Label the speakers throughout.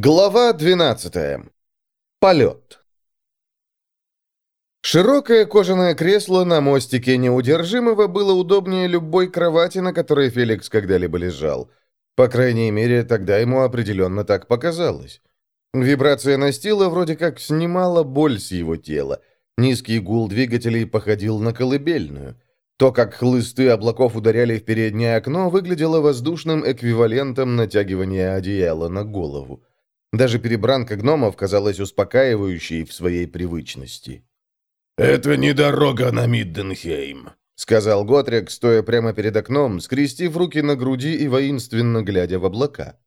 Speaker 1: Глава 12. Полет. Широкое кожаное кресло на мостике неудержимого было удобнее любой кровати, на которой Феликс когда-либо лежал. По крайней мере, тогда ему определенно так показалось. Вибрация настила вроде как снимала боль с его тела. Низкий гул двигателей походил на колыбельную. То, как хлысты облаков ударяли в переднее окно, выглядело воздушным эквивалентом натягивания одеяла на голову. Даже перебранка гномов казалась успокаивающей в своей привычности.
Speaker 2: «Это не дорога на Мидденхейм», — сказал
Speaker 1: Готрик, стоя прямо перед окном, скрестив руки на груди и воинственно глядя в облака.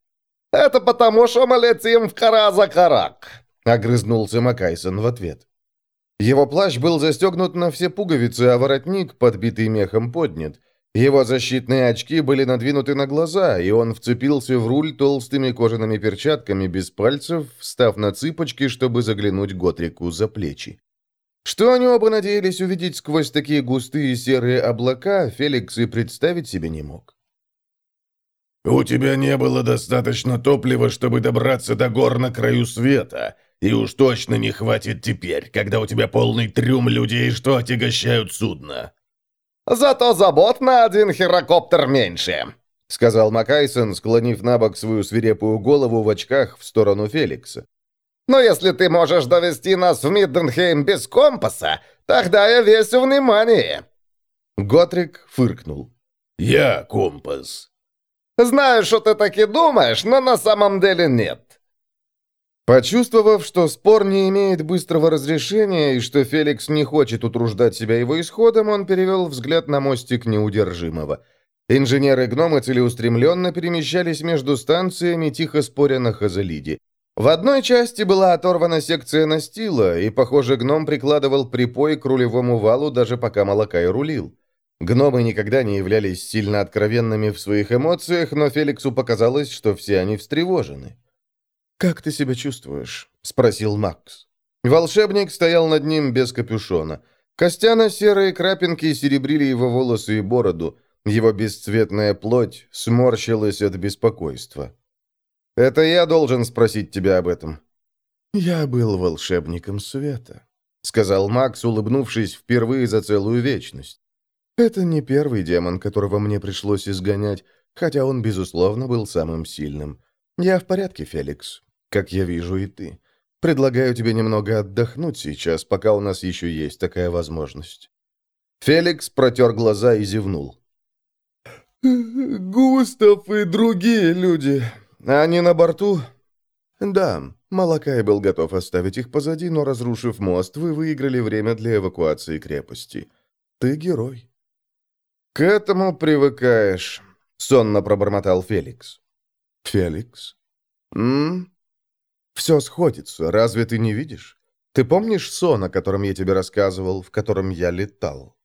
Speaker 3: «Это потому, что мы летим в Каразакарак», —
Speaker 1: огрызнулся Макайсон в ответ. Его плащ был застегнут на все пуговицы, а воротник, подбитый мехом, поднят — его защитные очки были надвинуты на глаза, и он вцепился в руль толстыми кожаными перчатками без пальцев, встав на цыпочки, чтобы заглянуть Готрику за плечи. Что они оба надеялись увидеть сквозь такие густые серые облака, Феликс и представить себе не мог.
Speaker 2: «У тебя не было достаточно топлива, чтобы добраться до гор на краю света, и уж точно не хватит теперь, когда у тебя полный трюм людей, что отягощают судно»,
Speaker 3: Зато забот на один херокоптер меньше», —
Speaker 1: сказал Макайсон, склонив на бок свою свирепую голову в очках в сторону Феликса.
Speaker 3: «Но если ты можешь довести нас в Мидденхейм без компаса, тогда я весь внимание».
Speaker 1: Готрик фыркнул.
Speaker 2: «Я компас».
Speaker 3: «Знаю, что ты так и думаешь, но на самом деле нет.
Speaker 1: Почувствовав, что спор не имеет быстрого разрешения и что Феликс не хочет утруждать себя его исходом, он перевел взгляд на мостик неудержимого. Инженеры-гномы целеустремленно перемещались между станциями, тихо споря на Хазалиде. В одной части была оторвана секция настила, и, похоже, гном прикладывал припой к рулевому валу, даже пока Малакай рулил. Гномы никогда не являлись сильно откровенными в своих эмоциях, но Феликсу показалось, что все они встревожены. «Как ты себя чувствуешь?» — спросил Макс. Волшебник стоял над ним без капюшона. Костяно-серые крапинки серебрили его волосы и бороду. Его бесцветная плоть сморщилась от беспокойства. «Это я должен спросить тебя об этом». «Я был волшебником света», — сказал Макс, улыбнувшись впервые за целую вечность. «Это не первый демон, которого мне пришлось изгонять, хотя он, безусловно, был самым сильным. Я в порядке, Феликс как я вижу и ты. Предлагаю тебе немного отдохнуть сейчас, пока у нас еще есть такая возможность». Феликс протер глаза и зевнул. «Густав и другие люди. Они на борту?» «Да, Малакай был готов оставить их позади, но, разрушив мост, вы выиграли время для эвакуации крепости. Ты герой». «К этому привыкаешь», — сонно пробормотал Феликс. «Феликс?» «М? Все сходится, разве ты не видишь? Ты помнишь сон, о котором я тебе рассказывал, в котором я летал?»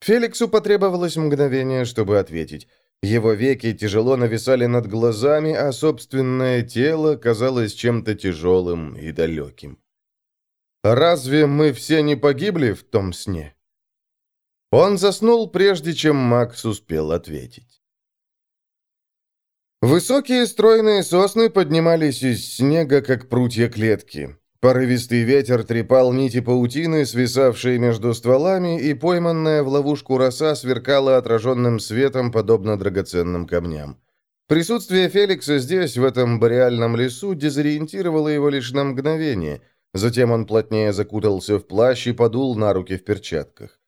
Speaker 1: Феликсу потребовалось мгновение, чтобы ответить. Его веки тяжело нависали над глазами, а собственное тело казалось чем-то тяжелым и далеким. «Разве мы все не погибли в том сне?» Он заснул, прежде чем Макс успел ответить. Высокие стройные сосны поднимались из снега, как прутья клетки. Порывистый ветер трепал нити паутины, свисавшие между стволами, и пойманная в ловушку роса сверкала отраженным светом, подобно драгоценным камням. Присутствие Феликса здесь, в этом бореальном лесу, дезориентировало его лишь на мгновение. Затем он плотнее закутался в плащ и подул на руки в перчатках.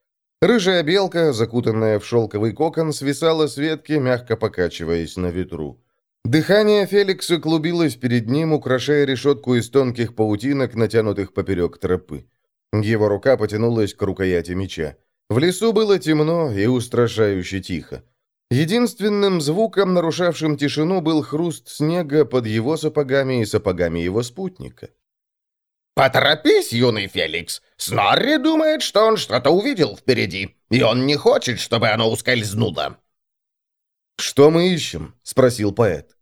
Speaker 1: Рыжая белка, закутанная в шелковый кокон, свисала с ветки, мягко покачиваясь на ветру. Дыхание Феликса клубилось перед ним, украшая решетку из тонких паутинок, натянутых поперек тропы. Его рука потянулась к рукояти меча. В лесу было темно и устрашающе тихо. Единственным звуком, нарушавшим тишину, был хруст снега под его сапогами и сапогами его спутника.
Speaker 3: «Поторопись, юный Феликс! Снорри думает, что он что-то увидел впереди, и он не хочет, чтобы оно ускользнуло!»
Speaker 1: «Что мы ищем?» — спросил поэт.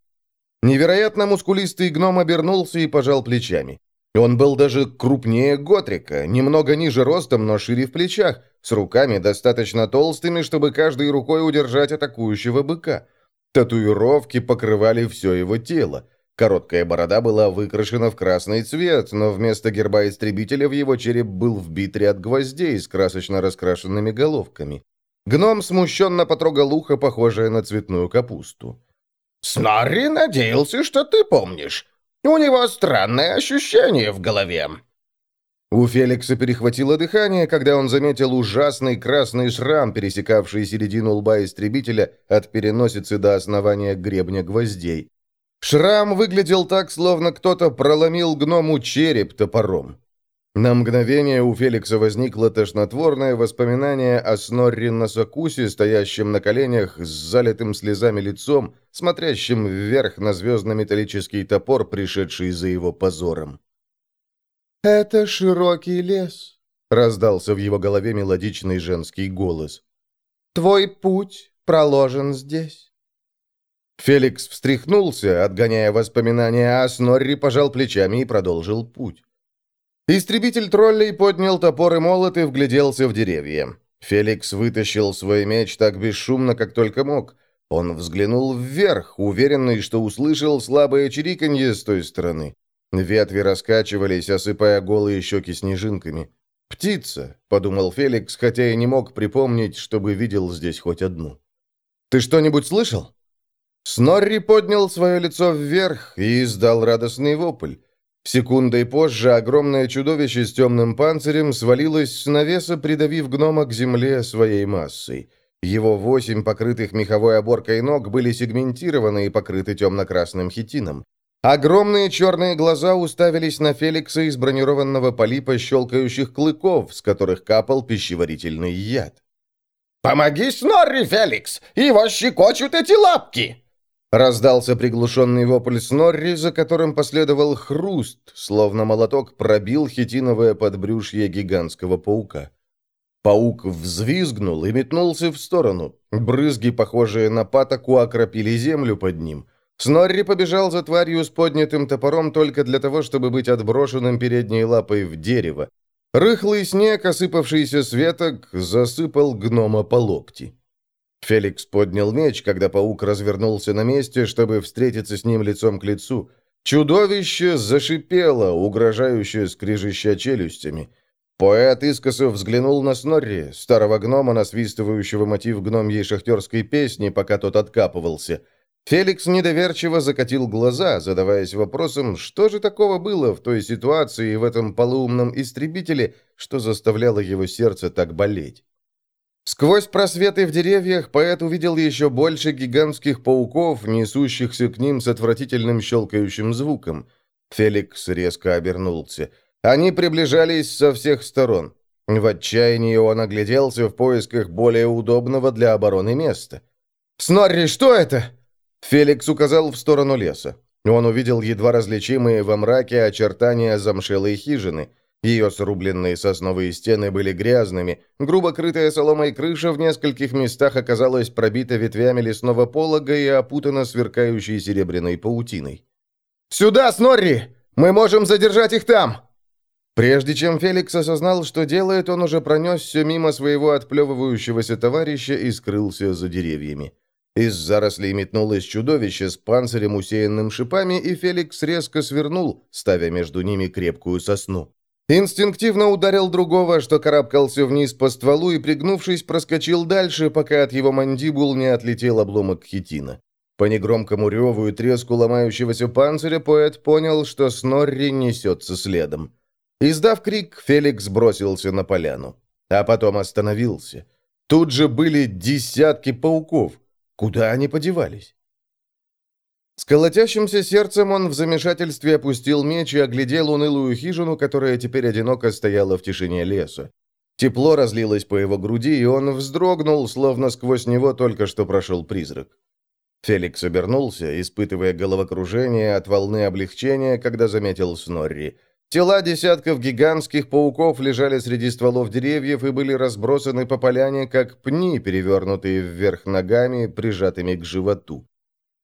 Speaker 1: Невероятно мускулистый гном обернулся и пожал плечами. Он был даже крупнее Готрика, немного ниже ростом, но шире в плечах, с руками достаточно толстыми, чтобы каждой рукой удержать атакующего быка. Татуировки покрывали все его тело. Короткая борода была выкрашена в красный цвет, но вместо герба истребителя в его череп был вбит ряд гвоздей с красочно раскрашенными головками. Гном смущенно потрогал ухо, похожее на цветную капусту.
Speaker 3: «Снорри надеялся, что ты помнишь. У него странное ощущение в голове».
Speaker 1: У Феликса перехватило дыхание, когда он заметил ужасный красный шрам, пересекавший середину лба истребителя от переносицы до основания гребня гвоздей. Шрам выглядел так, словно кто-то проломил гному череп топором. На мгновение у Феликса возникло тошнотворное воспоминание о Снорри Носокусе, стоящем на коленях с залитым слезами лицом, смотрящим вверх на звездно-металлический топор, пришедший за его позором. «Это широкий лес», — раздался в его голове мелодичный женский голос. «Твой путь проложен здесь». Феликс встряхнулся, отгоняя воспоминания, а Снорри пожал плечами и продолжил путь. Истребитель троллей поднял топор и молот и вгляделся в деревья. Феликс вытащил свой меч так бесшумно, как только мог. Он взглянул вверх, уверенный, что услышал слабое чириканье с той стороны. Ветви раскачивались, осыпая голые щеки снежинками. «Птица», — подумал Феликс, хотя и не мог припомнить, чтобы видел здесь хоть одну. «Ты что-нибудь слышал?» Снорри поднял свое лицо вверх и издал радостный вопль. Секундой позже огромное чудовище с темным панцирем свалилось с навеса, придавив гнома к земле своей массой. Его восемь покрытых меховой оборкой ног были сегментированы и покрыты темно-красным хитином. Огромные черные глаза уставились на Феликса из бронированного полипа щелкающих клыков, с которых капал пищеварительный яд.
Speaker 3: «Помоги Снорри, Феликс! Его щекочут эти лапки!»
Speaker 1: Раздался приглушенный вопль Снорри, за которым последовал хруст, словно молоток пробил хитиновое подбрюшье гигантского паука. Паук взвизгнул и метнулся в сторону. Брызги, похожие на патоку, окропили землю под ним. Снорри побежал за тварью с поднятым топором только для того, чтобы быть отброшенным передней лапой в дерево. Рыхлый снег, осыпавшийся с веток, засыпал гнома по локти. Феликс поднял меч, когда паук развернулся на месте, чтобы встретиться с ним лицом к лицу. Чудовище зашипело, угрожающе скрежеща челюстями. Поэт искоса взглянул на Снорри, старого гнома, насвистывающего мотив гномьей шахтерской песни, пока тот откапывался – Феликс недоверчиво закатил глаза, задаваясь вопросом, что же такого было в той ситуации в этом полуумном истребителе, что заставляло его сердце так болеть. Сквозь просветы в деревьях поэт увидел еще больше гигантских пауков, несущихся к ним с отвратительным щелкающим звуком. Феликс резко обернулся. Они приближались со всех сторон. В отчаянии он огляделся в поисках более удобного для обороны места. «Снорри, что это?» Феликс указал в сторону леса. Он увидел едва различимые во мраке очертания замшелой хижины. Ее срубленные сосновые стены были грязными, грубо крытая соломой крыша в нескольких местах оказалась пробита ветвями лесного полога и опутана сверкающей серебряной паутиной. «Сюда, Снорри! Мы можем задержать их там!» Прежде чем Феликс осознал, что делает, он уже пронесся мимо своего отплевывающегося товарища и скрылся за деревьями. Из зарослей метнулось чудовище с панцирем, усеянным шипами, и Феликс резко свернул, ставя между ними крепкую сосну. Инстинктивно ударил другого, что карабкался вниз по стволу и, пригнувшись, проскочил дальше, пока от его мандибул не отлетел обломок хитина. По негромкому реву и треску ломающегося панциря поэт понял, что Снорри несется следом. Издав крик, Феликс бросился на поляну. А потом остановился. Тут же были десятки пауков. Куда они подевались? С колотящимся сердцем он в замешательстве опустил меч и оглядел унылую хижину, которая теперь одиноко стояла в тишине леса. Тепло разлилось по его груди, и он вздрогнул, словно сквозь него только что прошел призрак. Феликс обернулся, испытывая головокружение от волны облегчения, когда заметил Снорри – Тела десятков гигантских пауков лежали среди стволов деревьев и были разбросаны по поляне, как пни, перевернутые вверх ногами, прижатыми к животу.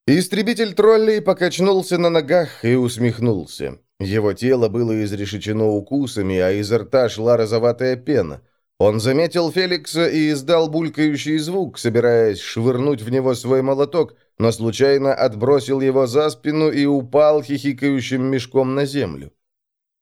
Speaker 1: Истребитель троллей покачнулся на ногах и усмехнулся. Его тело было изрешечено укусами, а изо рта шла розоватая пена. Он заметил Феликса и издал булькающий звук, собираясь швырнуть в него свой молоток, но случайно отбросил его за спину и упал хихикающим мешком на землю.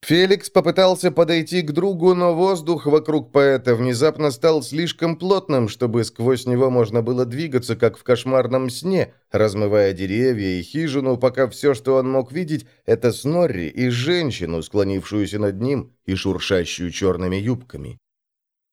Speaker 1: Феликс попытался подойти к другу, но воздух вокруг поэта внезапно стал слишком плотным, чтобы сквозь него можно было двигаться, как в кошмарном сне, размывая деревья и хижину, пока все, что он мог видеть, это Снорри и женщину, склонившуюся над ним и шуршащую черными юбками.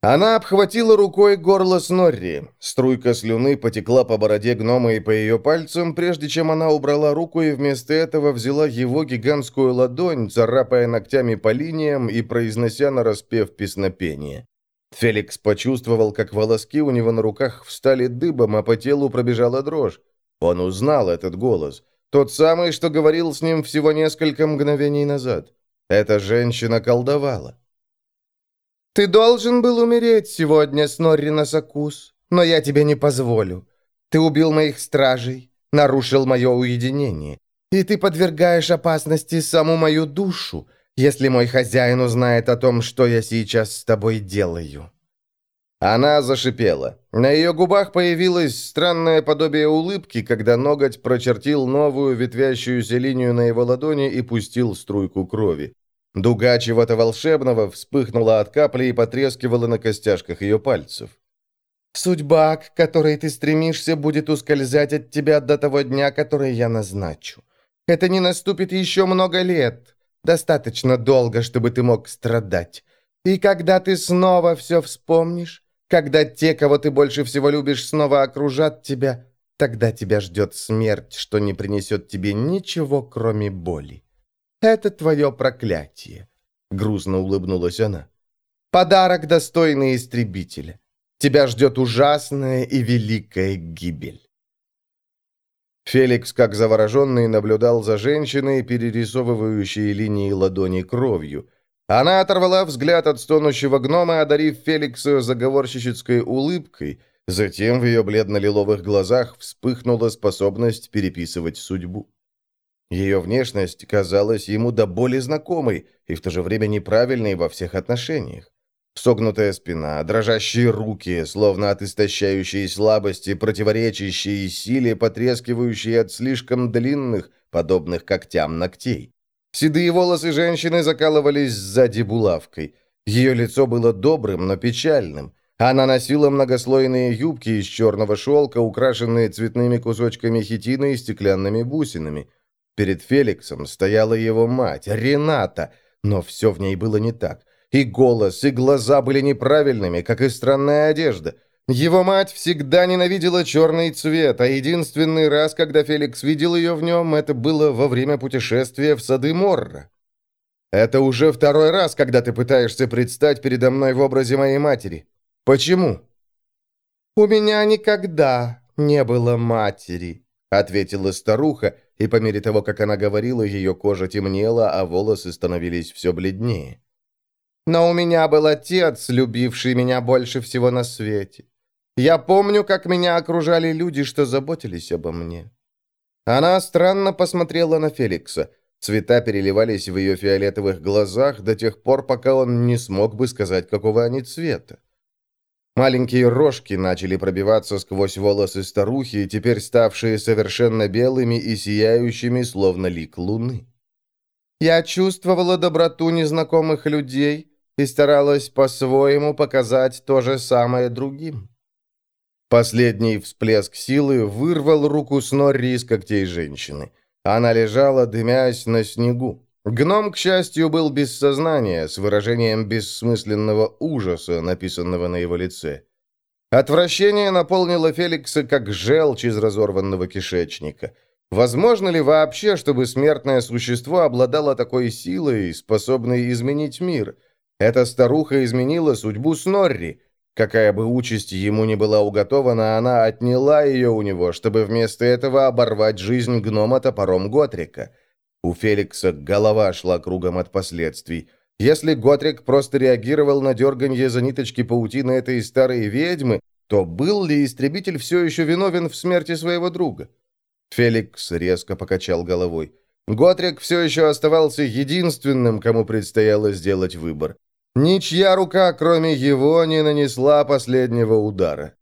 Speaker 1: Она обхватила рукой горло Снорри. Струйка слюны потекла по бороде гнома и по ее пальцам, прежде чем она убрала руку и вместо этого взяла его гигантскую ладонь, царапая ногтями по линиям и произнося нараспев песнопение. Феликс почувствовал, как волоски у него на руках встали дыбом, а по телу пробежала дрожь. Он узнал этот голос. Тот самый, что говорил с ним всего несколько мгновений назад. Эта женщина колдовала. «Ты должен был умереть сегодня, Снорри Носокус, но я тебе не позволю. Ты убил моих стражей, нарушил мое уединение, и ты подвергаешь опасности саму мою душу, если мой хозяин узнает о том, что я сейчас с тобой делаю». Она зашипела. На ее губах появилось странное подобие улыбки, когда ноготь прочертил новую ветвящуюся линию на его ладони и пустил струйку крови. Дуга чего-то волшебного вспыхнула от капли и потрескивала на костяшках ее пальцев. «Судьба, к которой ты стремишься, будет ускользать от тебя до того дня, который я назначу. Это не наступит еще много лет. Достаточно долго, чтобы ты мог страдать. И когда ты снова все вспомнишь, когда те, кого ты больше всего любишь, снова окружат тебя, тогда тебя ждет смерть, что не принесет тебе ничего, кроме боли. «Это твое проклятие», — грустно улыбнулась она. «Подарок, достойный истребителя. Тебя ждет ужасная и великая гибель». Феликс, как завороженный, наблюдал за женщиной, перерисовывающей линии ладони кровью. Она оторвала взгляд от стонущего гнома, одарив Феликса заговорщической улыбкой, затем в ее бледно-лиловых глазах вспыхнула способность переписывать судьбу. Ее внешность казалась ему до боли знакомой и в то же время неправильной во всех отношениях. Согнутая спина, дрожащие руки, словно от истощающей слабости, противоречащие силе, потрескивающие от слишком длинных, подобных когтям ногтей. Седые волосы женщины закалывались сзади булавкой. Ее лицо было добрым, но печальным. Она носила многослойные юбки из черного шелка, украшенные цветными кусочками хитина и стеклянными бусинами – Перед Феликсом стояла его мать, Рената, но все в ней было не так. И голос, и глаза были неправильными, как и странная одежда. Его мать всегда ненавидела черный цвет, а единственный раз, когда Феликс видел ее в нем, это было во время путешествия в сады Морра. «Это уже второй раз, когда ты пытаешься предстать передо мной в образе моей матери. Почему?» «У меня никогда не было матери», — ответила старуха, и по мере того, как она говорила, ее кожа темнела, а волосы становились все бледнее. «Но у меня был отец, любивший меня больше всего на свете. Я помню, как меня окружали люди, что заботились обо мне». Она странно посмотрела на Феликса. Цвета переливались в ее фиолетовых глазах до тех пор, пока он не смог бы сказать, какого они цвета. Маленькие рожки начали пробиваться сквозь волосы старухи, теперь ставшие совершенно белыми и сияющими, словно лик луны. Я чувствовала доброту незнакомых людей и старалась по-своему показать то же самое другим. Последний всплеск силы вырвал руку Снорри из когтей женщины. Она лежала, дымясь на снегу. Гном, к счастью, был без сознания, с выражением бессмысленного ужаса, написанного на его лице. Отвращение наполнило Феликса как желчь из разорванного кишечника. Возможно ли вообще, чтобы смертное существо обладало такой силой, способной изменить мир? Эта старуха изменила судьбу Снорри. Какая бы участь ему ни была уготована, она отняла ее у него, чтобы вместо этого оборвать жизнь гнома топором Готрика. У Феликса голова шла кругом от последствий. Если Готрик просто реагировал на дерганье за ниточки паутины этой старой ведьмы, то был ли истребитель все еще виновен в смерти своего друга? Феликс резко покачал головой. Готрик все еще оставался единственным, кому предстояло сделать выбор. Ничья рука, кроме его, не нанесла последнего удара.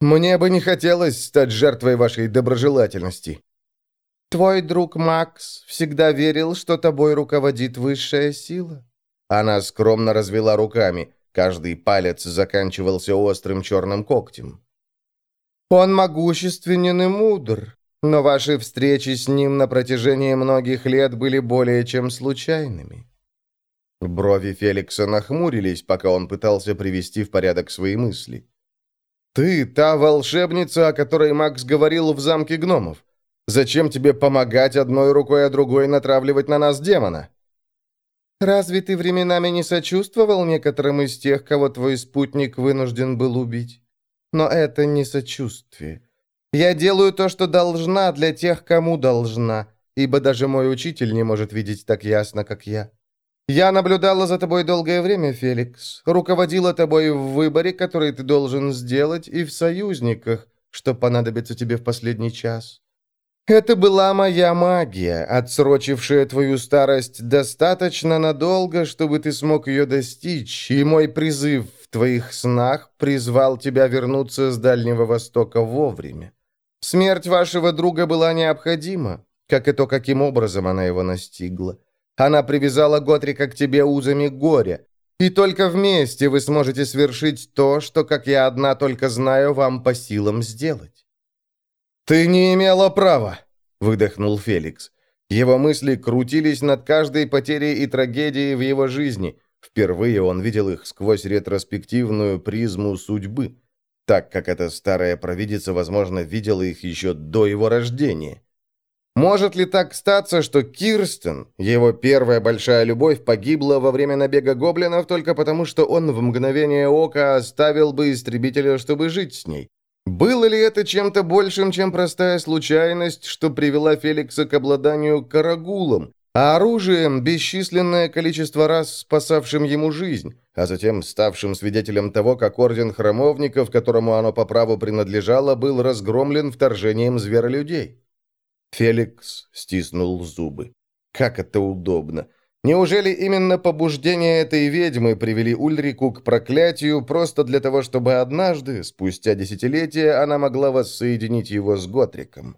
Speaker 1: Мне бы не хотелось стать жертвой вашей доброжелательности.
Speaker 4: Твой друг Макс всегда верил, что тобой руководит высшая сила.
Speaker 1: Она скромно развела руками. Каждый палец заканчивался острым черным когтем.
Speaker 4: Он могущественен и мудр, но ваши встречи с ним на протяжении многих лет были более чем случайными.
Speaker 1: Брови Феликса нахмурились, пока он пытался привести в порядок свои мысли. «Ты та волшебница, о которой Макс говорил в замке гномов. Зачем тебе помогать одной рукой, а другой натравливать на нас демона?»
Speaker 4: «Разве ты временами не сочувствовал некоторым из тех, кого твой спутник вынужден был убить? Но это не сочувствие. Я делаю то, что должна для тех, кому должна, ибо даже мой учитель не может видеть так ясно, как я. Я наблюдала за тобой долгое время, Феликс, руководила тобой в выборе, который ты должен сделать, и в союзниках, что понадобится тебе в последний час. Это была моя магия, отсрочившая твою старость достаточно надолго, чтобы ты смог ее достичь, и мой призыв в твоих снах призвал тебя вернуться с Дальнего Востока вовремя. Смерть вашего друга была необходима, как и то, каким образом она его настигла. Она привязала Готрика к тебе узами горя, и только вместе вы сможете свершить то, что, как я одна только знаю, вам по силам сделать. «Ты не имела права!» — выдохнул Феликс. Его мысли крутились над каждой потерей и трагедией в его жизни. Впервые он видел их сквозь ретроспективную призму судьбы, так как эта старая провидица, возможно, видела их еще до его рождения. Может ли так статься, что Кирстен, его первая большая любовь, погибла во время набега гоблинов только потому, что он в мгновение ока оставил бы истребителя, чтобы жить с ней? Было ли это чем-то большим, чем простая случайность, что привела Феликса к обладанию карагулом, а оружием бесчисленное количество раз спасавшим ему жизнь, а затем ставшим свидетелем того, как Орден Храмовников, которому оно по праву принадлежало, был разгромлен вторжением зверолюдей? Феликс стиснул зубы. Как это удобно. Неужели именно побуждения этой ведьмы привели Ульрику к проклятию просто для того, чтобы однажды, спустя десятилетия, она могла воссоединить его с Готриком?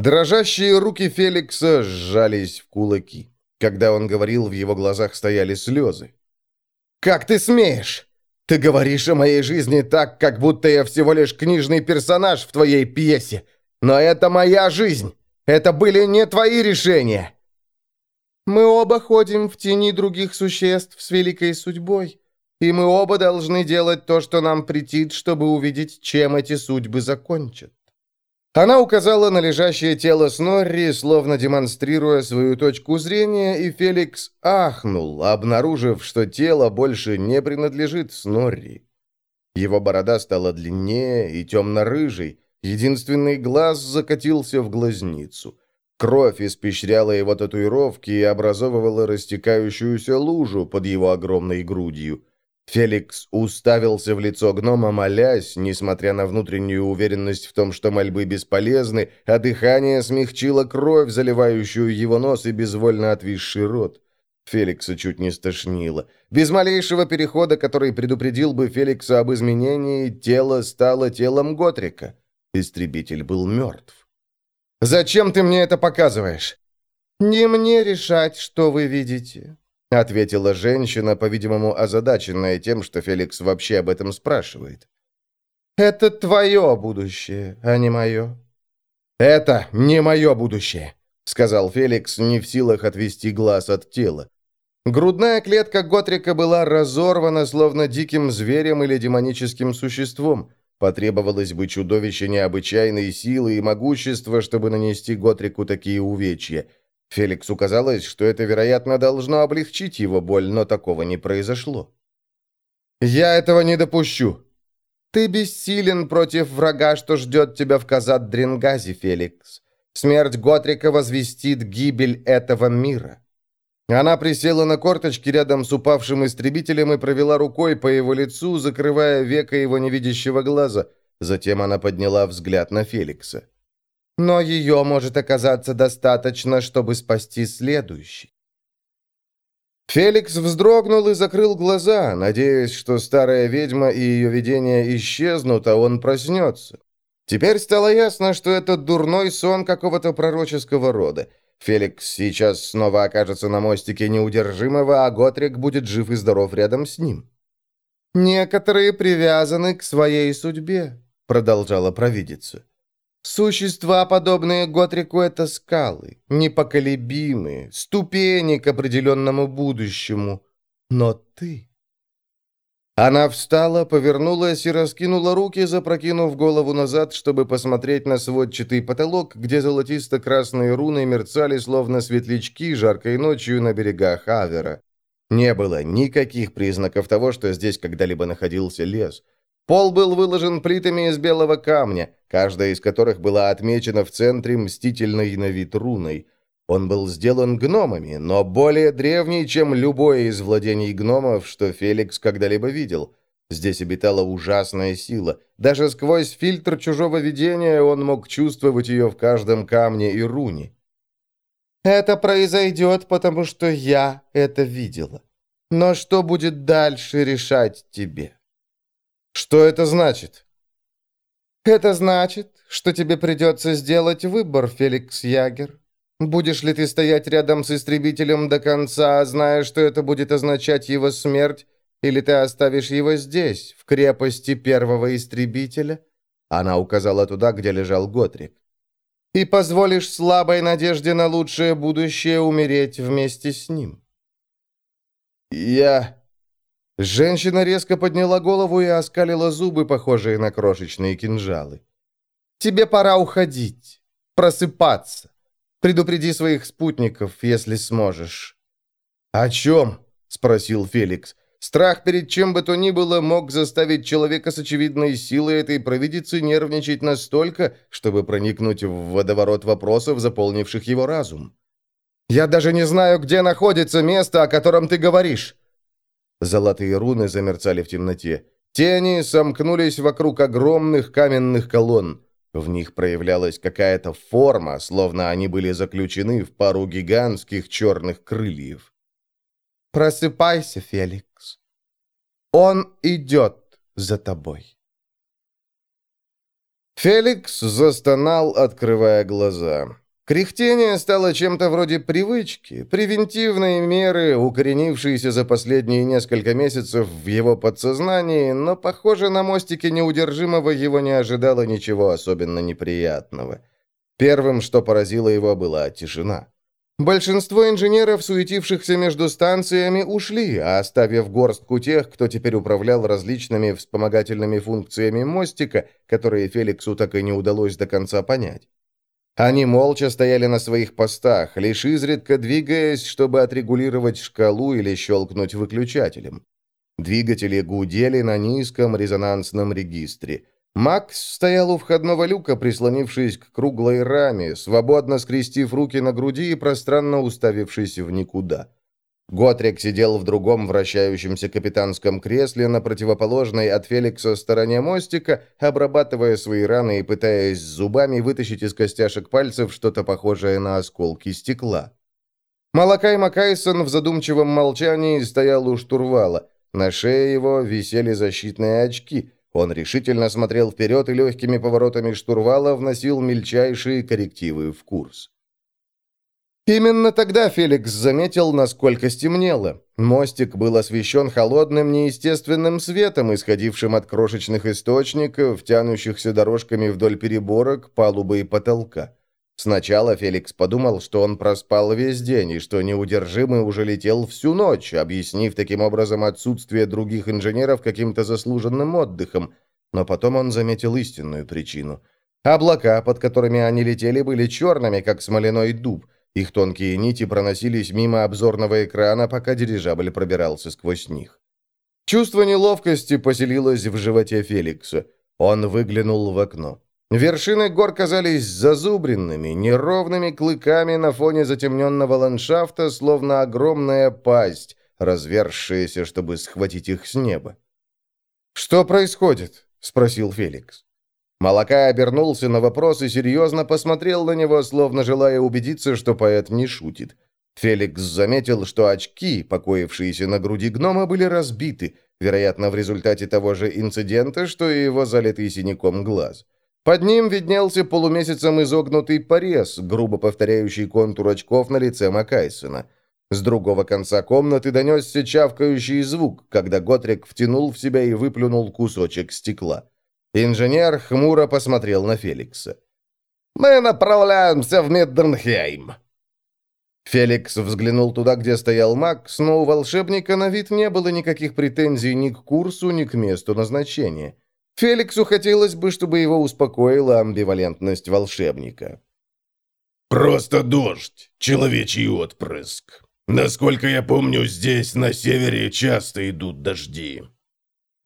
Speaker 4: Дрожащие руки Феликса сжались в кулаки. Когда он говорил, в его глазах стояли слезы. «Как ты смеешь? Ты говоришь о моей жизни так, как будто я всего лишь книжный персонаж в твоей пьесе. Но это моя жизнь. Это были не твои решения. Мы оба ходим в тени других существ с великой судьбой, и мы оба должны делать то, что нам претит, чтобы увидеть, чем эти судьбы закончат». Она указала на лежащее тело Снорри, словно демонстрируя свою точку зрения, и Феликс ахнул, обнаружив, что тело больше не принадлежит Снорри. Его борода стала длиннее и темно-рыжей, единственный глаз закатился в глазницу – Кровь испещряла его татуировки и образовывала растекающуюся лужу под его огромной грудью. Феликс уставился в лицо гнома, молясь, несмотря на внутреннюю уверенность в том, что мольбы бесполезны, а дыхание смягчило кровь, заливающую его нос и безвольно отвисший рот. Феликса чуть не стошнило. Без малейшего перехода, который предупредил бы Феликса об изменении, тело стало телом Готрика. Истребитель был мертв. Зачем ты мне это показываешь?» «Не мне решать, что вы видите», — ответила женщина, по-видимому, озадаченная тем, что Феликс вообще об этом спрашивает. «Это твое будущее, а не мое». «Это не мое будущее», — сказал Феликс, не в силах отвести глаз от тела. Грудная клетка Готрика была разорвана, словно диким зверем или демоническим существом. Потребовалось бы чудовище необычайной силы и могущества, чтобы нанести Готрику такие увечья. Феликсу казалось, что это, вероятно, должно облегчить его боль, но такого не произошло. «Я этого не допущу!» «Ты бессилен против врага, что ждет тебя в Казат-Дренгазе, Феликс. Смерть Готрика возвестит гибель этого мира». Она присела на корточки рядом с упавшим истребителем и провела рукой по его лицу, закрывая веко его невидящего глаза. Затем она подняла взгляд на Феликса. «Но ее может оказаться достаточно, чтобы спасти следующий».
Speaker 1: Феликс вздрогнул и закрыл глаза, надеясь, что старая ведьма и ее видения исчезнут, а он проснется. Теперь стало ясно, что это дурной сон какого-то пророческого рода. Феликс сейчас снова окажется на мостике неудержимого, а Готрик будет жив и здоров рядом с ним. «Некоторые привязаны к своей судьбе», — продолжала провидица. Существа, подобные Готрику, это скалы, непоколебимые, ступени к определенному будущему. Но ты... Она встала, повернулась и раскинула руки, запрокинув голову назад, чтобы посмотреть на сводчатый потолок, где золотисто-красные руны мерцали, словно светлячки, жаркой ночью на берегах Авера. Не было никаких признаков того, что здесь когда-либо находился лес. Пол был выложен плитами из белого камня, каждая из которых была отмечена в центре мстительной на вид руной. Он был сделан гномами, но более древний, чем любое из владений гномов, что Феликс когда-либо видел. Здесь обитала ужасная сила. Даже сквозь фильтр чужого видения он мог чувствовать ее в каждом камне и руне. «Это произойдет, потому что я это видела. Но что будет дальше решать тебе?» Что это значит? Это значит, что тебе придется сделать выбор, Феликс Ягер. Будешь ли ты стоять рядом с истребителем до конца, зная, что это будет означать его смерть, или ты оставишь его здесь, в крепости первого истребителя? Она указала туда, где лежал Готрик. И позволишь слабой надежде на лучшее будущее умереть вместе с ним. Я... Женщина резко подняла голову и оскалила зубы, похожие на крошечные кинжалы. «Тебе пора уходить, просыпаться. Предупреди своих спутников, если сможешь». «О чем?» — спросил Феликс. Страх перед чем бы то ни было мог заставить человека с очевидной силой этой провидицы нервничать настолько, чтобы проникнуть в водоворот вопросов, заполнивших его разум. «Я даже не знаю, где находится место, о котором ты говоришь. Золотые руны замерцали в темноте. Тени сомкнулись вокруг огромных каменных колонн. В них проявлялась какая-то форма, словно они были заключены в пару гигантских черных крыльев. «Просыпайся, Феликс. Он идет за тобой». Феликс застонал, открывая глаза. Кряхтение стало чем-то вроде привычки, превентивной меры, укоренившейся за последние несколько месяцев в его подсознании, но, похоже, на мостике неудержимого его не ожидало ничего особенно неприятного. Первым, что поразило его, была тишина. Большинство инженеров, суетившихся между станциями, ушли, оставив горстку тех, кто теперь управлял различными вспомогательными функциями мостика, которые Феликсу так и не удалось до конца понять. Они молча стояли на своих постах, лишь изредка двигаясь, чтобы отрегулировать шкалу или щелкнуть выключателем. Двигатели гудели на низком резонансном регистре. Макс стоял у входного люка, прислонившись к круглой раме, свободно скрестив руки на груди и пространно уставившись в никуда. Готрик сидел в другом вращающемся капитанском кресле на противоположной от Феликса стороне мостика, обрабатывая свои раны и пытаясь зубами вытащить из костяшек пальцев что-то похожее на осколки стекла. Малакай Макайсон в задумчивом молчании стоял у штурвала. На шее его висели защитные очки. Он решительно смотрел вперед и легкими поворотами штурвала вносил мельчайшие коррективы в курс. Именно тогда Феликс заметил, насколько стемнело. Мостик был освещен холодным неестественным светом, исходившим от крошечных источников, тянущихся дорожками вдоль переборок, палубы и потолка. Сначала Феликс подумал, что он проспал весь день и что неудержимый уже летел всю ночь, объяснив таким образом отсутствие других инженеров каким-то заслуженным отдыхом, но потом он заметил истинную причину. Облака, под которыми они летели, были черными, как смоляной дуб – их тонкие нити проносились мимо обзорного экрана, пока дирижабль пробирался сквозь них. Чувство неловкости поселилось в животе Феликса. Он выглянул в окно. Вершины гор казались зазубренными, неровными клыками на фоне затемненного ландшафта, словно огромная пасть, разверзшаяся, чтобы схватить их с неба. «Что происходит?» — спросил Феликс. Малака обернулся на вопрос и серьезно посмотрел на него, словно желая убедиться, что поэт не шутит. Феликс заметил, что очки, покоившиеся на груди гнома, были разбиты, вероятно, в результате того же инцидента, что и его залитый синяком глаз. Под ним виднелся полумесяцем изогнутый порез, грубо повторяющий контур очков на лице Макайсона. С другого конца комнаты донесся чавкающий звук, когда Готрик втянул в себя и выплюнул кусочек стекла. Инженер хмуро посмотрел на Феликса.
Speaker 3: «Мы направляемся в Мидденхейм»,
Speaker 1: Феликс взглянул туда, где стоял Макс, но у волшебника на вид не было никаких претензий ни к курсу, ни к месту назначения. Феликсу хотелось бы, чтобы его успокоила амбивалентность волшебника.
Speaker 2: «Просто дождь, человечий отпрыск. Насколько я помню, здесь, на севере, часто идут дожди».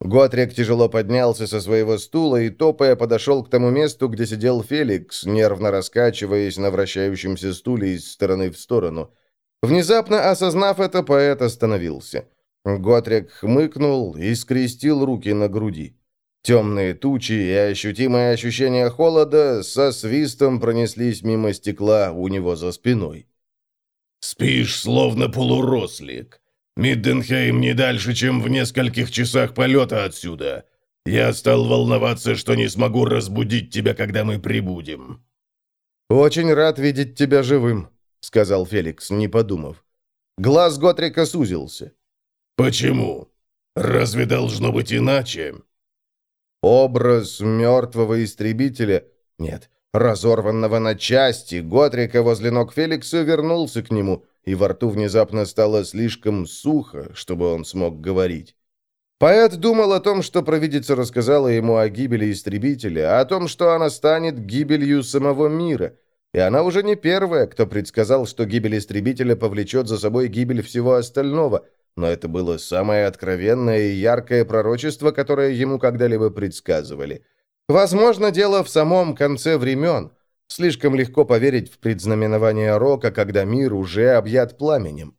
Speaker 1: Готрик тяжело поднялся со своего стула и, топая, подошел к тому месту, где сидел Феликс, нервно раскачиваясь на вращающемся стуле из стороны в сторону. Внезапно осознав это, поэт остановился. Готрик хмыкнул и скрестил руки на груди. Темные тучи и ощутимое ощущение холода со свистом пронеслись мимо стекла у него за спиной.
Speaker 2: «Спишь, словно полурослик. Мидденхейм не дальше, чем в нескольких часах полета отсюда. Я стал волноваться, что не смогу разбудить тебя, когда мы прибудем».
Speaker 1: «Очень рад видеть тебя живым», — сказал Феликс, не подумав. Глаз Готрика сузился.
Speaker 2: «Почему? Разве должно быть иначе?»
Speaker 1: Образ мертвого истребителя... Нет, разорванного на части, Готрика возле ног Феликса вернулся к нему, и во рту внезапно стало слишком сухо, чтобы он смог говорить. Поэт думал о том, что провидица рассказала ему о гибели истребителя, о том, что она станет гибелью самого мира. И она уже не первая, кто предсказал, что гибель истребителя повлечет за собой гибель всего остального, но это было самое откровенное и яркое пророчество, которое ему когда-либо предсказывали. Возможно, дело в самом конце времен – Слишком легко поверить в предзнаменование рока, когда мир уже объят пламенем.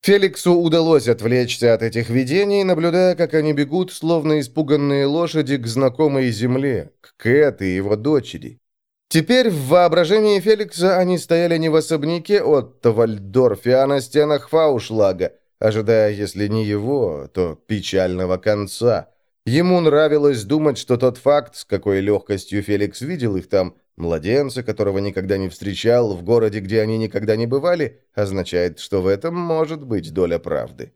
Speaker 1: Феликсу удалось отвлечься от этих видений, наблюдая, как они бегут, словно испуганные лошади, к знакомой земле, к Кэт и его дочери. Теперь в воображении Феликса они стояли не в особняке Отто Вальдорфе, а на стенах Фаушлага, ожидая, если не его, то печального конца. Ему нравилось думать, что тот факт, с какой легкостью Феликс видел их там, Младенца, которого никогда не встречал, в городе, где они никогда не бывали, означает, что в этом может быть доля правды.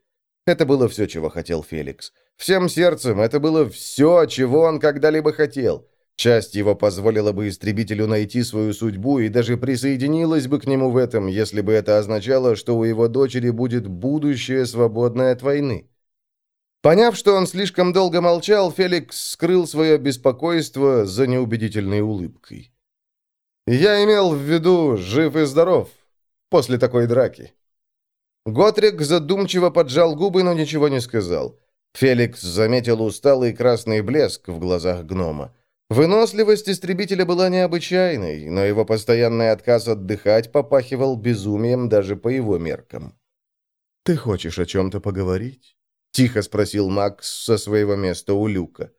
Speaker 1: Это было все, чего хотел Феликс. Всем сердцем это было все, чего он когда-либо хотел. Часть его позволила бы истребителю найти свою судьбу и даже присоединилась бы к нему в этом, если бы это означало, что у его дочери будет будущее, свободное от войны. Поняв, что он слишком долго молчал, Феликс скрыл свое беспокойство за неубедительной улыбкой. Я имел в виду жив и здоров после такой драки. Готрик задумчиво поджал губы, но ничего не сказал. Феликс заметил усталый красный блеск в глазах гнома. Выносливость истребителя была необычайной, но его постоянный отказ отдыхать попахивал безумием даже по его меркам. «Ты хочешь о чем-то поговорить?» — тихо спросил Макс со своего места у люка.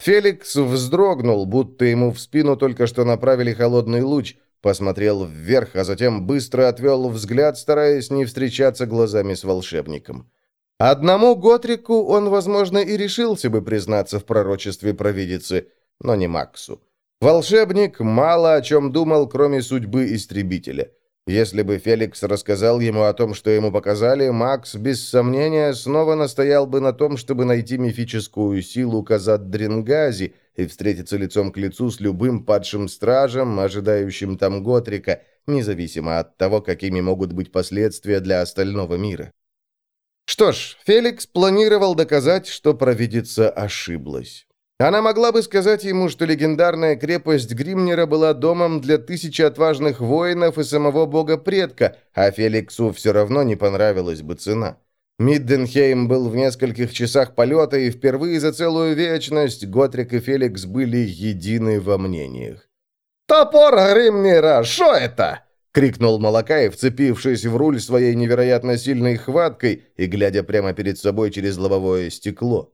Speaker 1: Феликс вздрогнул, будто ему в спину только что направили холодный луч, посмотрел вверх, а затем быстро отвел взгляд, стараясь не встречаться глазами с волшебником. Одному Готрику он, возможно, и решился бы признаться в пророчестве провидицы, но не Максу. Волшебник мало о чем думал, кроме судьбы истребителя. Если бы Феликс рассказал ему о том, что ему показали, Макс, без сомнения, снова настоял бы на том, чтобы найти мифическую силу Казат Дрингази и встретиться лицом к лицу с любым падшим стражем, ожидающим там Готрика, независимо от того, какими могут быть последствия для остального мира. Что ж, Феликс планировал доказать, что провидица ошиблась. Она могла бы сказать ему, что легендарная крепость Гримнера была домом для тысячи отважных воинов и самого бога-предка, а Феликсу все равно не понравилась бы цена. Мидденхейм был в нескольких часах полета, и впервые за целую вечность Готрик и Феликс были едины во мнениях.
Speaker 3: «Топор Гримнера! Что это?»
Speaker 1: — крикнул Малакай, вцепившись в руль своей невероятно сильной хваткой и глядя прямо перед собой через лобовое стекло.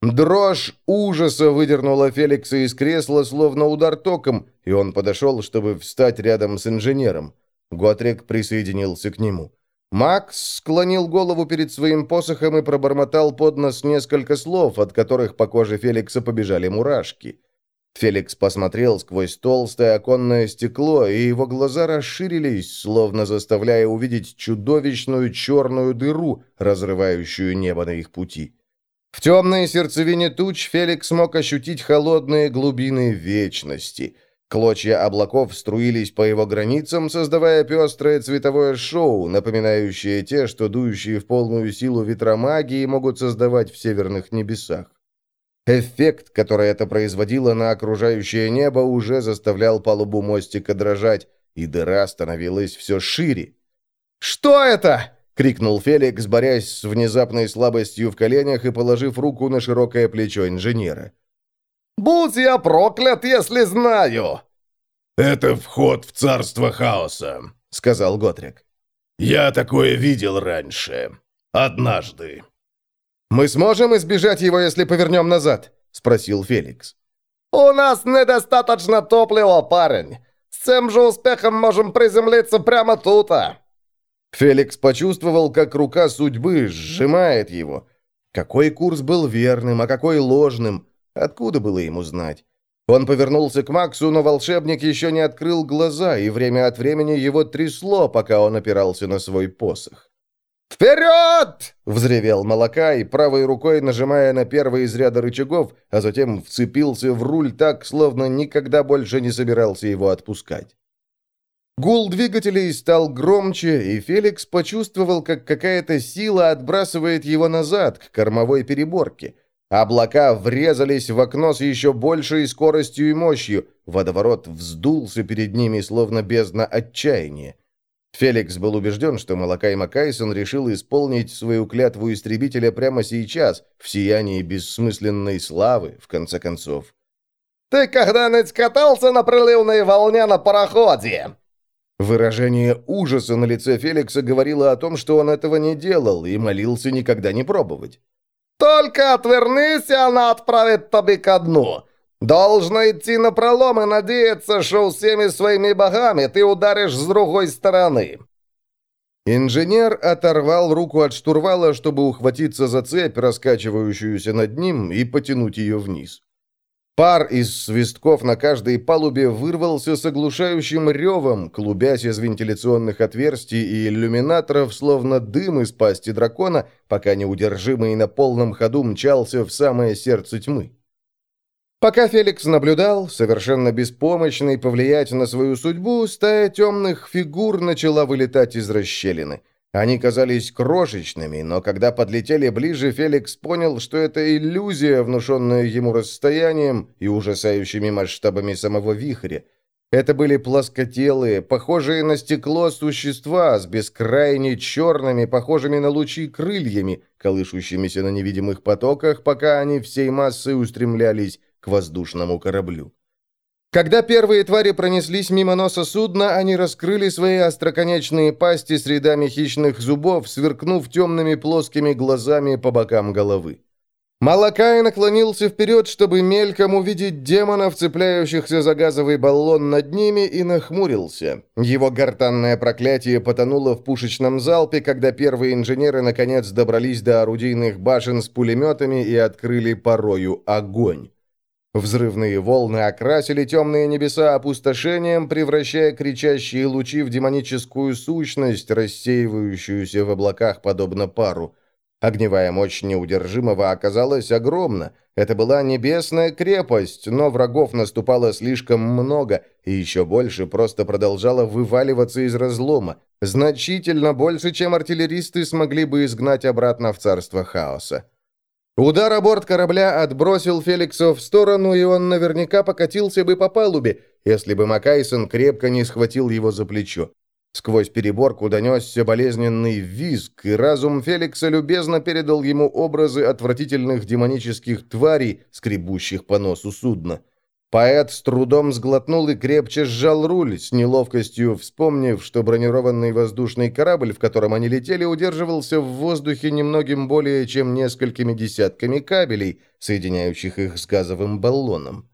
Speaker 1: Дрожь ужаса выдернула Феликса из кресла, словно удар током, и он подошел, чтобы встать рядом с инженером. Готрик присоединился к нему. Макс склонил голову перед своим посохом и пробормотал под нос несколько слов, от которых по коже Феликса побежали мурашки. Феликс посмотрел сквозь толстое оконное стекло, и его глаза расширились, словно заставляя увидеть чудовищную черную дыру, разрывающую небо на их пути. В темной сердцевине туч Феликс мог ощутить холодные глубины вечности — Клочья облаков струились по его границам, создавая пестрое цветовое шоу, напоминающее те, что дующие в полную силу ветра магии могут создавать в северных небесах. Эффект, который это производило на окружающее небо, уже заставлял палубу мостика дрожать, и дыра становилась все шире. «Что это?» — крикнул Феликс, борясь с внезапной слабостью в коленях и положив руку на широкое плечо инженера.
Speaker 3: «Будь я проклят, если знаю!»
Speaker 2: «Это вход в царство хаоса», — сказал Готрик. «Я такое видел раньше. Однажды».
Speaker 1: «Мы сможем избежать его, если повернем назад?» — спросил Феликс.
Speaker 3: «У нас недостаточно топлива, парень. С тем же успехом можем приземлиться прямо тут -а.
Speaker 1: Феликс почувствовал, как рука судьбы сжимает его. Какой курс был верным, а какой ложным. Откуда было ему знать? Он повернулся к Максу, но волшебник еще не открыл глаза, и время от времени его трясло, пока он опирался на свой посох.
Speaker 3: «Вперед!»
Speaker 1: — взревел Молокай, правой рукой нажимая на первый из ряда рычагов, а затем вцепился в руль так, словно никогда больше не собирался его отпускать. Гул двигателей стал громче, и Феликс почувствовал, как какая-то сила отбрасывает его назад, к кормовой переборке — Облака врезались в окно с еще большей скоростью и мощью. Водоворот вздулся перед ними, словно бездна отчаяния. Феликс был убежден, что Малакай Макайсон решил исполнить свою клятву истребителя прямо сейчас, в сиянии бессмысленной славы, в конце концов.
Speaker 3: «Ты когда-нибудь катался на приливной волне на пароходе?»
Speaker 1: Выражение ужаса на лице Феликса говорило о том, что он этого не делал и молился никогда не пробовать.
Speaker 3: Только отвернись, и она отправит тебя ко дну. Должно идти на пролом и надеяться, что всеми своими богами ты ударишь с другой стороны».
Speaker 1: Инженер оторвал руку от штурвала, чтобы ухватиться за цепь, раскачивающуюся над ним, и потянуть ее вниз. Пар из свистков на каждой палубе вырвался с оглушающим ревом, клубясь из вентиляционных отверстий и иллюминаторов, словно дым из пасти дракона, пока неудержимый на полном ходу мчался в самое сердце тьмы. Пока Феликс наблюдал, совершенно беспомощный повлиять на свою судьбу, стая темных фигур начала вылетать из расщелины – они казались крошечными, но когда подлетели ближе, Феликс понял, что это иллюзия, внушенная ему расстоянием и ужасающими масштабами самого вихря. Это были плоскотелые, похожие на стекло существа с бескрайне черными, похожими на лучи крыльями, колышущимися на невидимых потоках, пока они всей массой устремлялись к воздушному кораблю. Когда первые твари пронеслись мимо носа судна, они раскрыли свои остроконечные пасти с рядами хищных зубов, сверкнув темными плоскими глазами по бокам головы. Малакай наклонился вперед, чтобы мельком увидеть демонов, цепляющихся за газовый баллон над ними, и нахмурился. Его гортанное проклятие потонуло в пушечном залпе, когда первые инженеры наконец добрались до орудийных башен с пулеметами и открыли порою огонь. Взрывные волны окрасили темные небеса опустошением, превращая кричащие лучи в демоническую сущность, рассеивающуюся в облаках подобно пару. Огневая мощь неудержимого оказалась огромна. Это была небесная крепость, но врагов наступало слишком много, и еще больше просто продолжало вываливаться из разлома. Значительно больше, чем артиллеристы смогли бы изгнать обратно в царство хаоса. Удар о борт корабля отбросил Феликса в сторону, и он наверняка покатился бы по палубе, если бы Макайсон крепко не схватил его за плечо. Сквозь переборку донесся болезненный визг, и разум Феликса любезно передал ему образы отвратительных демонических тварей, скребущих по носу судна. Поэт с трудом сглотнул и крепче сжал руль, с неловкостью вспомнив, что бронированный воздушный корабль, в котором они летели, удерживался в воздухе немногим более чем несколькими десятками кабелей, соединяющих их с газовым баллоном.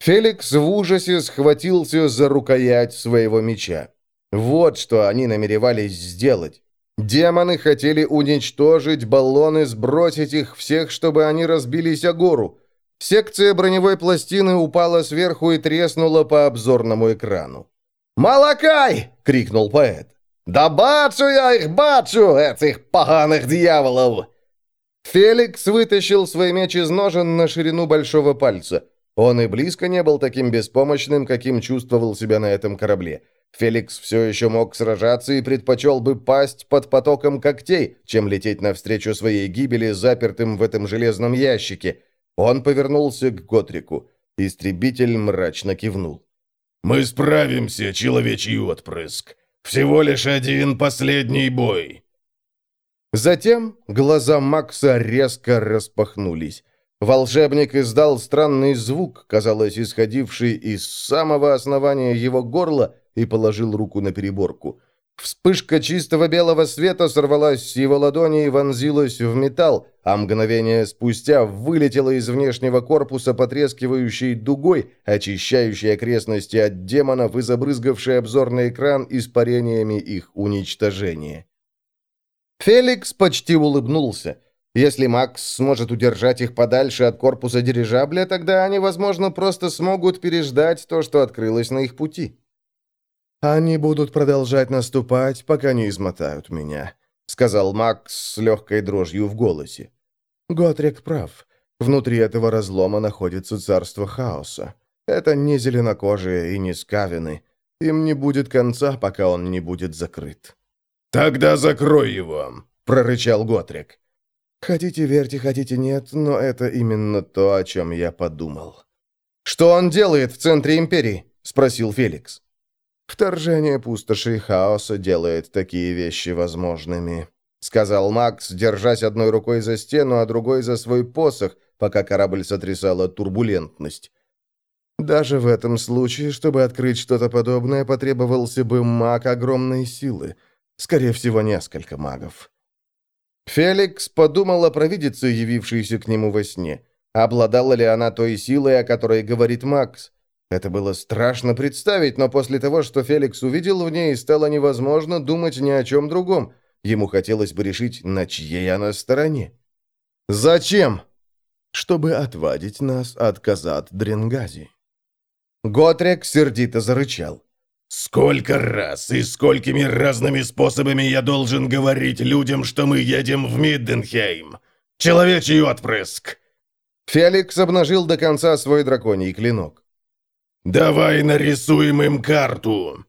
Speaker 1: Феликс в ужасе схватился за рукоять своего меча. Вот что они намеревались сделать. Демоны хотели уничтожить баллоны, сбросить их всех, чтобы они разбились о гору. Секция броневой пластины упала сверху и треснула по обзорному экрану.
Speaker 3: «Малакай!» — крикнул поэт. «Да бачу я их, бачу, этих поганых дьяволов!»
Speaker 1: Феликс вытащил свой меч из ножен на ширину большого пальца. Он и близко не был таким беспомощным, каким чувствовал себя на этом корабле. Феликс все еще мог сражаться и предпочел бы пасть под потоком когтей, чем лететь навстречу своей гибели, запертым в этом железном ящике. Он повернулся к Готрику. Истребитель мрачно кивнул.
Speaker 2: «Мы справимся, человечий отпрыск. Всего лишь один последний бой».
Speaker 1: Затем глаза Макса резко распахнулись. Волшебник издал странный звук, казалось, исходивший из самого основания его горла, и положил руку на переборку. Вспышка чистого белого света сорвалась с его ладони и вонзилась в металл, а мгновение спустя вылетела из внешнего корпуса потрескивающей дугой, очищающей окрестности от демонов и забрызгавшей обзорный экран испарениями их уничтожения. Феликс почти улыбнулся. Если Макс сможет удержать их подальше от корпуса дирижабля, тогда они, возможно, просто смогут переждать то, что открылось на их пути. «Они будут продолжать наступать, пока не измотают меня», — сказал Макс с легкой дрожью в голосе. «Готрик прав. Внутри этого разлома находится царство хаоса. Это не зеленокожие и не скавины. Им не будет конца, пока он не будет закрыт».
Speaker 2: «Тогда закрой его», — прорычал Готрик.
Speaker 1: «Хотите верьте, хотите нет, но это именно то, о чем я подумал». «Что он делает в центре империи?» — спросил Феликс. «Вторжение пустоши и хаоса делает такие вещи возможными», — сказал Макс, держась одной рукой за стену, а другой за свой посох, пока корабль сотрясала турбулентность. «Даже в этом случае, чтобы открыть что-то подобное, потребовался бы маг огромной силы. Скорее всего, несколько магов». Феликс подумал о провидице, явившейся к нему во сне. Обладала ли она той силой, о которой говорит Макс? Это было страшно представить, но после того, что Феликс увидел в ней, стало невозможно думать ни о чем другом. Ему хотелось бы решить, на чьей она стороне. «Зачем?» «Чтобы отвадить нас от Казат Дренгази». Готрек сердито зарычал.
Speaker 2: «Сколько раз и сколькими разными способами я должен говорить людям, что мы едем в Мидденхейм? Человечий отпрыск!»
Speaker 1: Феликс обнажил до конца свой драконий клинок.
Speaker 2: «Давай нарисуем им карту!»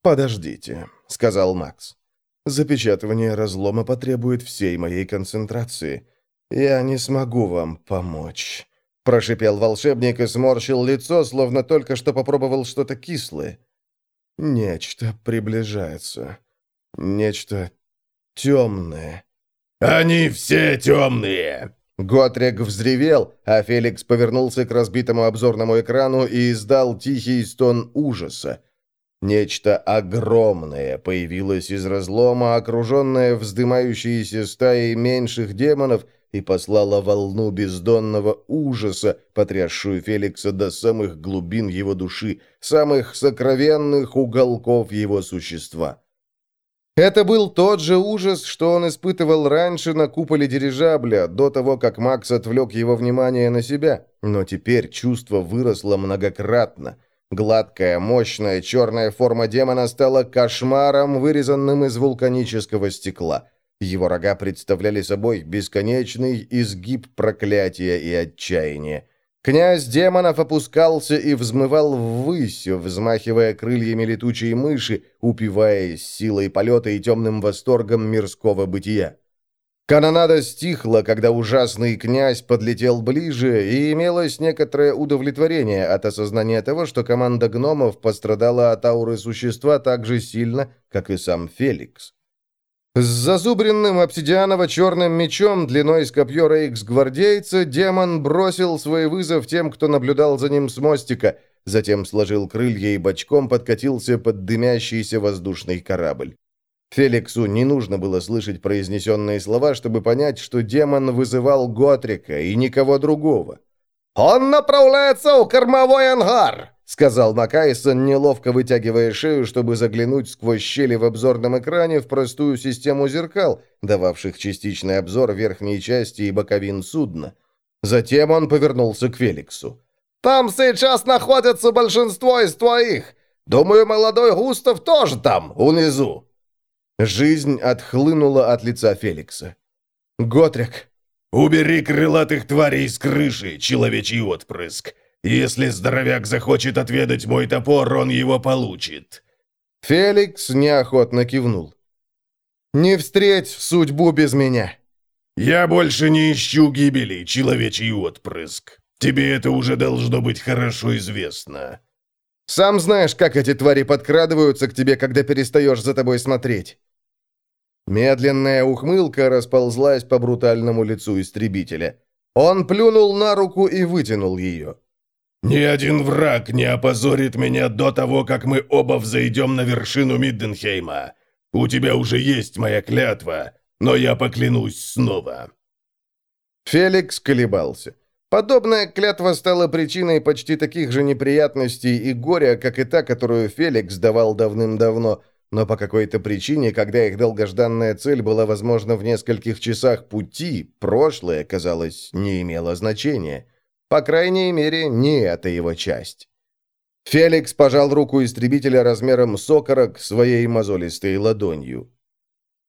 Speaker 1: «Подождите», — сказал Макс. «Запечатывание разлома потребует всей моей концентрации. Я не смогу вам помочь», — прошипел волшебник и сморщил лицо, словно только что попробовал что-то кислое. «Нечто приближается. Нечто темное».
Speaker 2: «Они все темные!»
Speaker 1: Готрек взревел, а Феликс повернулся к разбитому обзорному экрану и издал тихий стон ужаса. Нечто огромное появилось из разлома, окруженное вздымающейся стаей меньших демонов, и послало волну бездонного ужаса, потрясшую Феликса до самых глубин его души, самых сокровенных уголков его существа. Это был тот же ужас, что он испытывал раньше на куполе дирижабля, до того, как Макс отвлек его внимание на себя. Но теперь чувство выросло многократно. Гладкая, мощная черная форма демона стала кошмаром, вырезанным из вулканического стекла. Его рога представляли собой бесконечный изгиб проклятия и отчаяния. Князь демонов опускался и взмывал ввысь, взмахивая крыльями летучей мыши, упиваясь силой полета и темным восторгом мирского бытия. Канонада стихла, когда ужасный князь подлетел ближе, и имелось некоторое удовлетворение от осознания того, что команда гномов пострадала от ауры существа так же сильно, как и сам Феликс. С зазубренным обсидианово-черным мечом длиной с копье рейкс-гвардейца демон бросил свой вызов тем, кто наблюдал за ним с мостика, затем сложил крылья и бочком подкатился под дымящийся воздушный корабль. Феликсу не нужно было слышать произнесенные слова, чтобы понять, что демон вызывал Готрика и никого другого.
Speaker 3: «Он направляется в кормовой ангар!» — сказал Макайсон, неловко вытягивая шею, чтобы заглянуть сквозь щели в обзорном экране в простую систему зеркал, дававших частичный обзор верхней части и боковин судна. Затем он повернулся к Феликсу. «Там сейчас находится большинство из твоих. Думаю, молодой Густав тоже там, внизу». Жизнь отхлынула от лица Феликса. «Готрик!»
Speaker 2: «Убери крылатых тварей с крыши, человечий отпрыск. Если здоровяк захочет отведать мой топор, он его получит».
Speaker 3: Феликс неохотно кивнул. «Не встреть судьбу без меня».
Speaker 2: «Я больше не ищу гибели, человечий отпрыск. Тебе это уже должно быть хорошо известно».
Speaker 3: «Сам знаешь, как эти твари подкрадываются к тебе, когда перестаешь за тобой смотреть». Медленная ухмылка расползлась по брутальному лицу истребителя. Он плюнул на руку и вытянул ее.
Speaker 2: «Ни один враг не опозорит меня до того, как мы оба взойдем на вершину Мидденхейма. У тебя уже есть моя клятва, но я поклянусь снова».
Speaker 3: Феликс колебался. Подобная клятва стала причиной почти таких же неприятностей и горя, как и та, которую Феликс давал давным-давно – но по какой-то причине, когда их долгожданная цель была, возможно, в нескольких часах пути, прошлое, казалось, не имело значения. По крайней мере, не эта его часть. Феликс пожал руку истребителя размером с окорок своей мозолистой ладонью.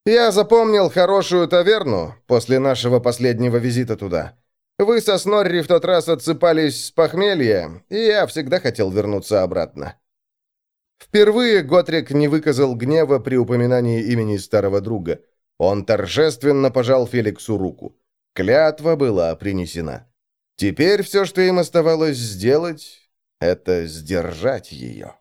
Speaker 3: «Я запомнил хорошую таверну после нашего последнего визита туда. Вы со Снорри в тот раз отсыпались с похмелья, и я всегда хотел вернуться обратно». Впервые Готрик не выказал гнева при упоминании имени старого друга. Он торжественно пожал Феликсу руку. Клятва была принесена. Теперь все, что им оставалось сделать, это сдержать ее.